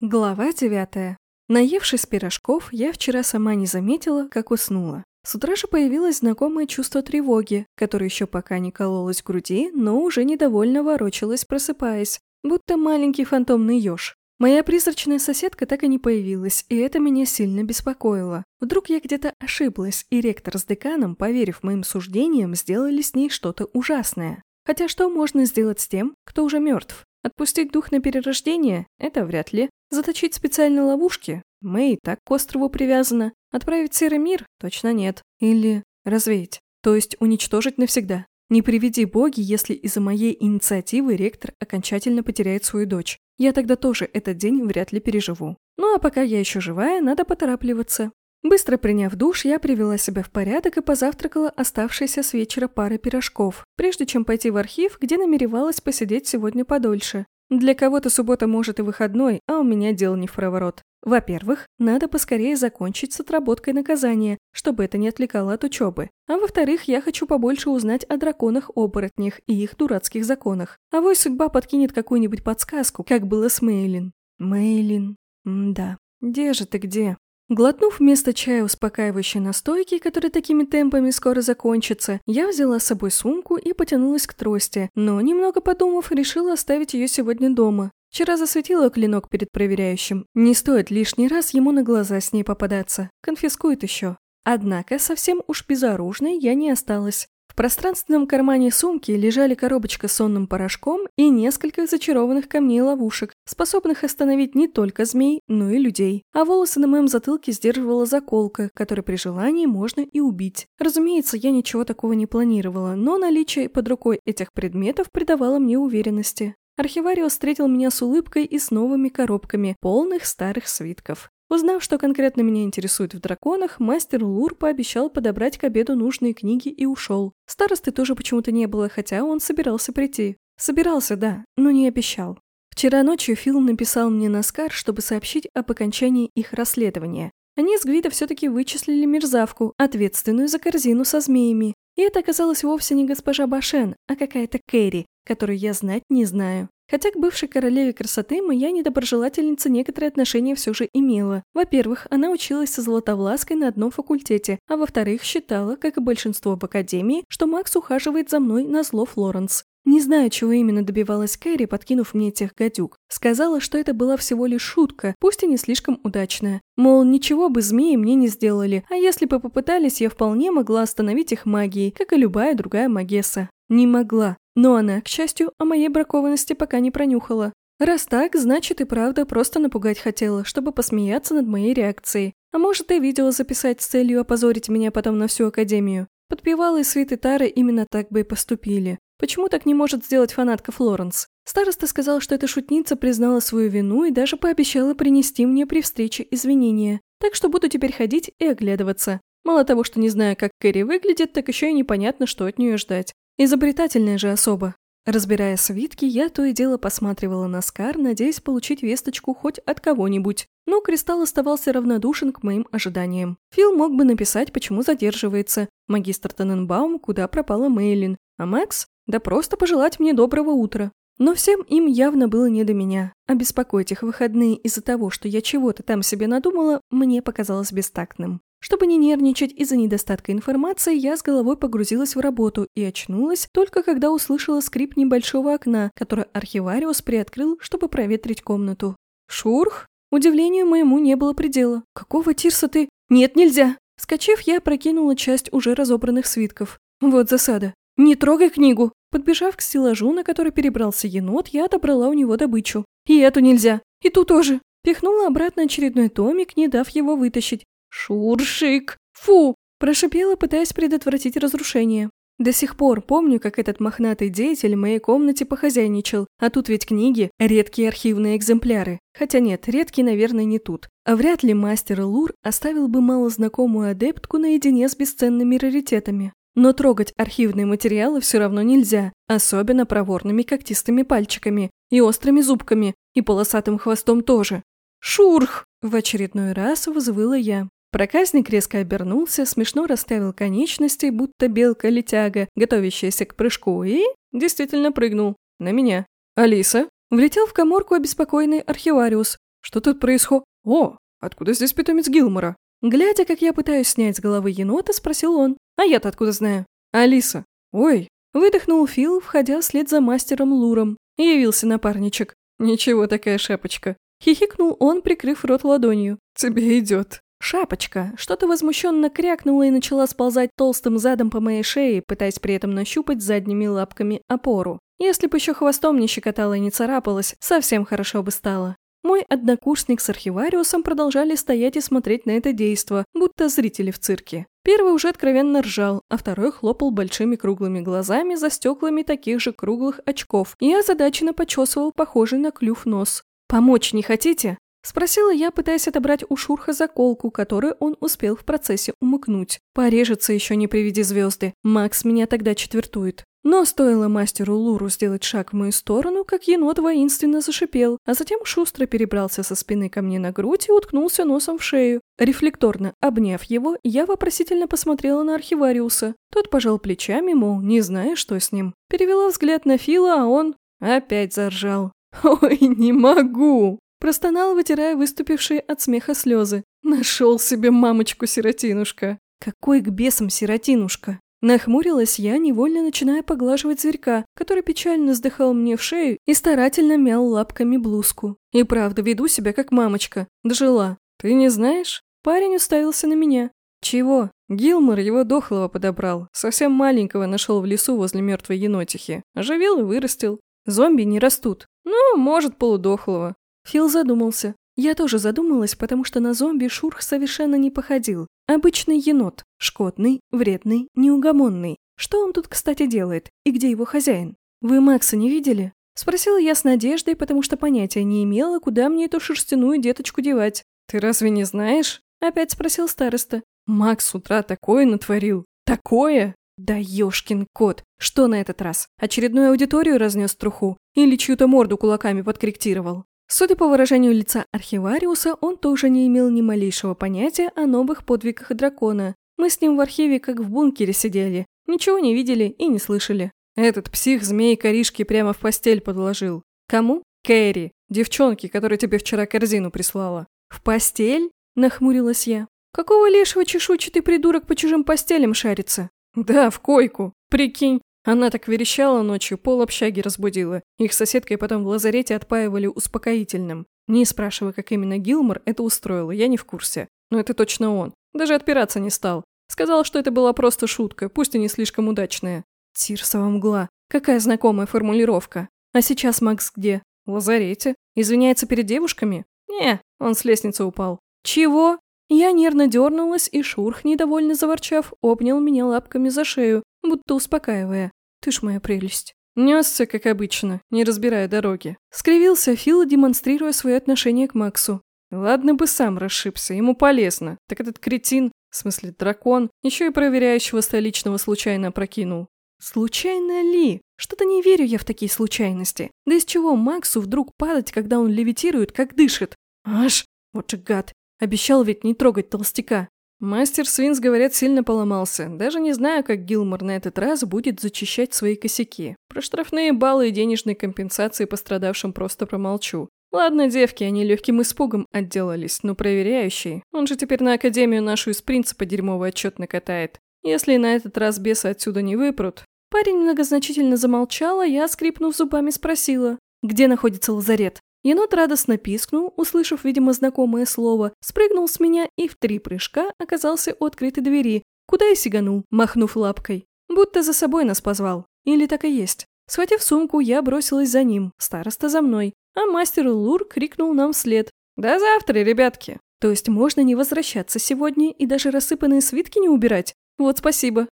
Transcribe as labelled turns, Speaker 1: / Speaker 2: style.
Speaker 1: Глава девятая. Наевшись пирожков, я вчера сама не заметила, как уснула. С утра же появилось знакомое чувство тревоги, которое еще пока не кололось в груди, но уже недовольно ворочалось, просыпаясь, будто маленький фантомный еж. Моя призрачная соседка так и не появилась, и это меня сильно беспокоило. Вдруг я где-то ошиблась, и ректор с деканом, поверив моим суждениям, сделали с ней что-то ужасное. Хотя что можно сделать с тем, кто уже мертв? Отпустить дух на перерождение – это вряд ли. Заточить специальные ловушки? Мэй так к острову привязана. Отправить в серый мир? Точно нет. Или развеять. То есть уничтожить навсегда. Не приведи боги, если из-за моей инициативы ректор окончательно потеряет свою дочь. Я тогда тоже этот день вряд ли переживу. Ну а пока я еще живая, надо поторапливаться. Быстро приняв душ, я привела себя в порядок и позавтракала оставшейся с вечера парой пирожков, прежде чем пойти в архив, где намеревалась посидеть сегодня подольше. Для кого-то суббота может и выходной, а у меня дело не в проворот. Во-первых, надо поскорее закончить с отработкой наказания, чтобы это не отвлекало от учебы. А во-вторых, я хочу побольше узнать о драконах-оборотнях и их дурацких законах. А вось судьба подкинет какую-нибудь подсказку, как было с Мейлин. Мейлин. М-да. Где же ты где? Глотнув вместо чая успокаивающей настойки, который такими темпами скоро закончится, я взяла с собой сумку и потянулась к трости, но, немного подумав, решила оставить ее сегодня дома. Вчера засветила клинок перед проверяющим. Не стоит лишний раз ему на глаза с ней попадаться. Конфискует еще. Однако совсем уж безоружной я не осталась пространственном кармане сумки лежали коробочка с сонным порошком и несколько зачарованных камней-ловушек, способных остановить не только змей, но и людей. А волосы на моем затылке сдерживала заколка, которой при желании можно и убить. Разумеется, я ничего такого не планировала, но наличие под рукой этих предметов придавало мне уверенности. Архивариус встретил меня с улыбкой и с новыми коробками, полных старых свитков. Узнав, что конкретно меня интересует в драконах, мастер Лур пообещал подобрать к обеду нужные книги и ушел. Старосты тоже почему-то не было, хотя он собирался прийти. Собирался, да, но не обещал. Вчера ночью Фил написал мне на Скар, чтобы сообщить об окончании их расследования. Они с Гвида все-таки вычислили мерзавку, ответственную за корзину со змеями. И это оказалось вовсе не госпожа Башен, а какая-то Кэрри, которую я знать не знаю. Хотя к бывшей королеве красоты моя недоброжелательница некоторые отношения все же имела. Во-первых, она училась со Золотовлаской на одном факультете, а во-вторых, считала, как и большинство в академии, что Макс ухаживает за мной на зло Флоренс. Не знаю, чего именно добивалась Кэрри, подкинув мне тех гадюк. Сказала, что это была всего лишь шутка, пусть и не слишком удачная. Мол, ничего бы змеи мне не сделали, а если бы попытались, я вполне могла остановить их магией, как и любая другая магесса. Не могла. Но она, к счастью, о моей бракованности пока не пронюхала. Раз так, значит и правда просто напугать хотела, чтобы посмеяться над моей реакцией. А может и видео записать с целью опозорить меня потом на всю Академию. Подпевалы свиты Тары именно так бы и поступили. Почему так не может сделать фанатка Флоренс? Староста сказал, что эта шутница признала свою вину и даже пообещала принести мне при встрече извинения. Так что буду теперь ходить и оглядываться. Мало того, что не знаю, как Кэрри выглядит, так еще и непонятно, что от нее ждать. Изобретательная же особа. Разбирая свитки, я то и дело посматривала на Скар, надеясь получить весточку хоть от кого-нибудь. Но Кристалл оставался равнодушен к моим ожиданиям. Фил мог бы написать, почему задерживается. Магистр Тененбаум, куда пропала Мейлин. А Макс? Да просто пожелать мне доброго утра. Но всем им явно было не до меня. А беспокоить их выходные из-за того, что я чего-то там себе надумала, мне показалось бестактным. Чтобы не нервничать из-за недостатка информации, я с головой погрузилась в работу и очнулась только когда услышала скрип небольшого окна, которое архивариус приоткрыл, чтобы проветрить комнату. «Шурх?» Удивлению моему не было предела. «Какого тирса ты?» «Нет, нельзя!» Скочив, я прокинула часть уже разобранных свитков. Вот засада. «Не трогай книгу!» Подбежав к стеллажу, на который перебрался енот, я отобрала у него добычу. «И эту нельзя! И ту тоже!» Пихнула обратно очередной томик, не дав его вытащить. «Шуршик! Фу!» – прошипела, пытаясь предотвратить разрушение. До сих пор помню, как этот мохнатый деятель в моей комнате похозяйничал, а тут ведь книги – редкие архивные экземпляры. Хотя нет, редкие, наверное, не тут. А вряд ли мастер Лур оставил бы малознакомую адептку наедине с бесценными раритетами. Но трогать архивные материалы все равно нельзя, особенно проворными когтистыми пальчиками, и острыми зубками, и полосатым хвостом тоже. «Шурх!» – в очередной раз взвыла я. Проказник резко обернулся, смешно расставил конечности, будто белка-летяга, готовящаяся к прыжку, и действительно прыгнул. На меня. «Алиса?» Влетел в коморку обеспокоенный архивариус. Что тут происходит? О, откуда здесь питомец Гилмора? Глядя, как я пытаюсь снять с головы енота, спросил он. А я-то откуда знаю? Алиса. Ой. Выдохнул Фил, входя вслед за мастером Луром. Явился напарничек. Ничего такая шапочка. Хихикнул он, прикрыв рот ладонью. Тебе идет. Шапочка что-то возмущенно крякнула и начала сползать толстым задом по моей шее, пытаясь при этом нащупать задними лапками опору. Если бы еще хвостом не щекотала и не царапалась, совсем хорошо бы стало. Мой однокурсник с архивариусом продолжали стоять и смотреть на это действо, будто зрители в цирке. Первый уже откровенно ржал, а второй хлопал большими круглыми глазами за стеклами таких же круглых очков и озадаченно почесывал похожий на клюв нос. «Помочь не хотите?» Спросила я, пытаясь отобрать у Шурха заколку, которую он успел в процессе умыкнуть. Порежется еще не приведи звезды. Макс меня тогда четвертует. Но стоило мастеру Луру сделать шаг в мою сторону, как енот воинственно зашипел, а затем шустро перебрался со спины ко мне на грудь и уткнулся носом в шею. Рефлекторно обняв его, я вопросительно посмотрела на архивариуса. Тот пожал плечами, мол, не зная, что с ним. Перевела взгляд на Фила, а он опять заржал. «Ой, не могу!» Простонал, вытирая выступившие от смеха слезы. Нашел себе мамочку-сиротинушка. Какой к бесам сиротинушка? Нахмурилась я, невольно начиная поглаживать зверька, который печально вздыхал мне в шею и старательно мял лапками блузку. И правда, веду себя как мамочка. Дожила. Ты не знаешь? Парень уставился на меня. Чего? Гилмор его дохлого подобрал. Совсем маленького нашел в лесу возле мертвой енотихи. Оживил и вырастил. Зомби не растут. Ну, может, полудохлого. Фил задумался. Я тоже задумалась, потому что на зомби Шурх совершенно не походил. Обычный енот. Шкотный, вредный, неугомонный. Что он тут, кстати, делает? И где его хозяин? Вы Макса не видели? Спросила я с надеждой, потому что понятия не имела, куда мне эту шерстяную деточку девать. «Ты разве не знаешь?» – опять спросил староста. «Макс с утра такое натворил. Такое!» «Да ёшкин кот! Что на этот раз? Очередную аудиторию разнес труху? Или чью-то морду кулаками подкорректировал?» Судя по выражению лица архивариуса, он тоже не имел ни малейшего понятия о новых подвигах дракона. Мы с ним в архиве как в бункере сидели, ничего не видели и не слышали. Этот псих змеи коришки прямо в постель подложил. Кому? Кэрри, девчонке, которая тебе вчера корзину прислала. В постель? Нахмурилась я. Какого лешего чешуйчатый придурок по чужим постелям шарится? Да, в койку. Прикинь, она так верещала ночью, пол общаги разбудила. Их соседкой потом в лазарете отпаивали успокоительным. Не спрашивая, как именно Гилмор это устроил, я не в курсе. Но это точно он. Даже отпираться не стал. Сказал, что это была просто шутка, пусть и не слишком удачная. Тирсова мгла. Какая знакомая формулировка. А сейчас Макс где? В лазарете. Извиняется перед девушками? Не, он с лестницы упал. Чего? Я нервно дернулась, и Шурх, недовольно заворчав, обнял меня лапками за шею, будто успокаивая. Ты ж моя прелесть. Несся, как обычно, не разбирая дороги. Скривился Фил, демонстрируя свое отношение к Максу. Ладно бы сам расшибся, ему полезно. Так этот кретин, в смысле дракон, еще и проверяющего столичного случайно прокинул. Случайно ли? Что-то не верю я в такие случайности. Да из чего Максу вдруг падать, когда он левитирует, как дышит? Аж, вот же гад. Обещал ведь не трогать толстяка. Мастер Свинс, говорят, сильно поломался. Даже не знаю, как Гилмор на этот раз будет зачищать свои косяки. Про штрафные баллы и денежные компенсации пострадавшим просто промолчу. Ладно, девки, они легким испугом отделались, но проверяющий, он же теперь на Академию нашу из принципа дерьмовый отчет накатает. Если на этот раз бесы отсюда не выпрут... Парень многозначительно замолчал, а я, скрипнув зубами, спросила, где находится лазарет. Енот радостно пискнул, услышав, видимо, знакомое слово, спрыгнул с меня и в три прыжка оказался у открытой двери, куда и сиганул, махнув лапкой. Будто за собой нас позвал. Или так и есть. Схватив сумку, я бросилась за ним, староста за мной, а мастер Лур крикнул нам вслед. «До завтра, ребятки!» То есть можно не возвращаться сегодня и даже рассыпанные свитки не убирать? Вот спасибо.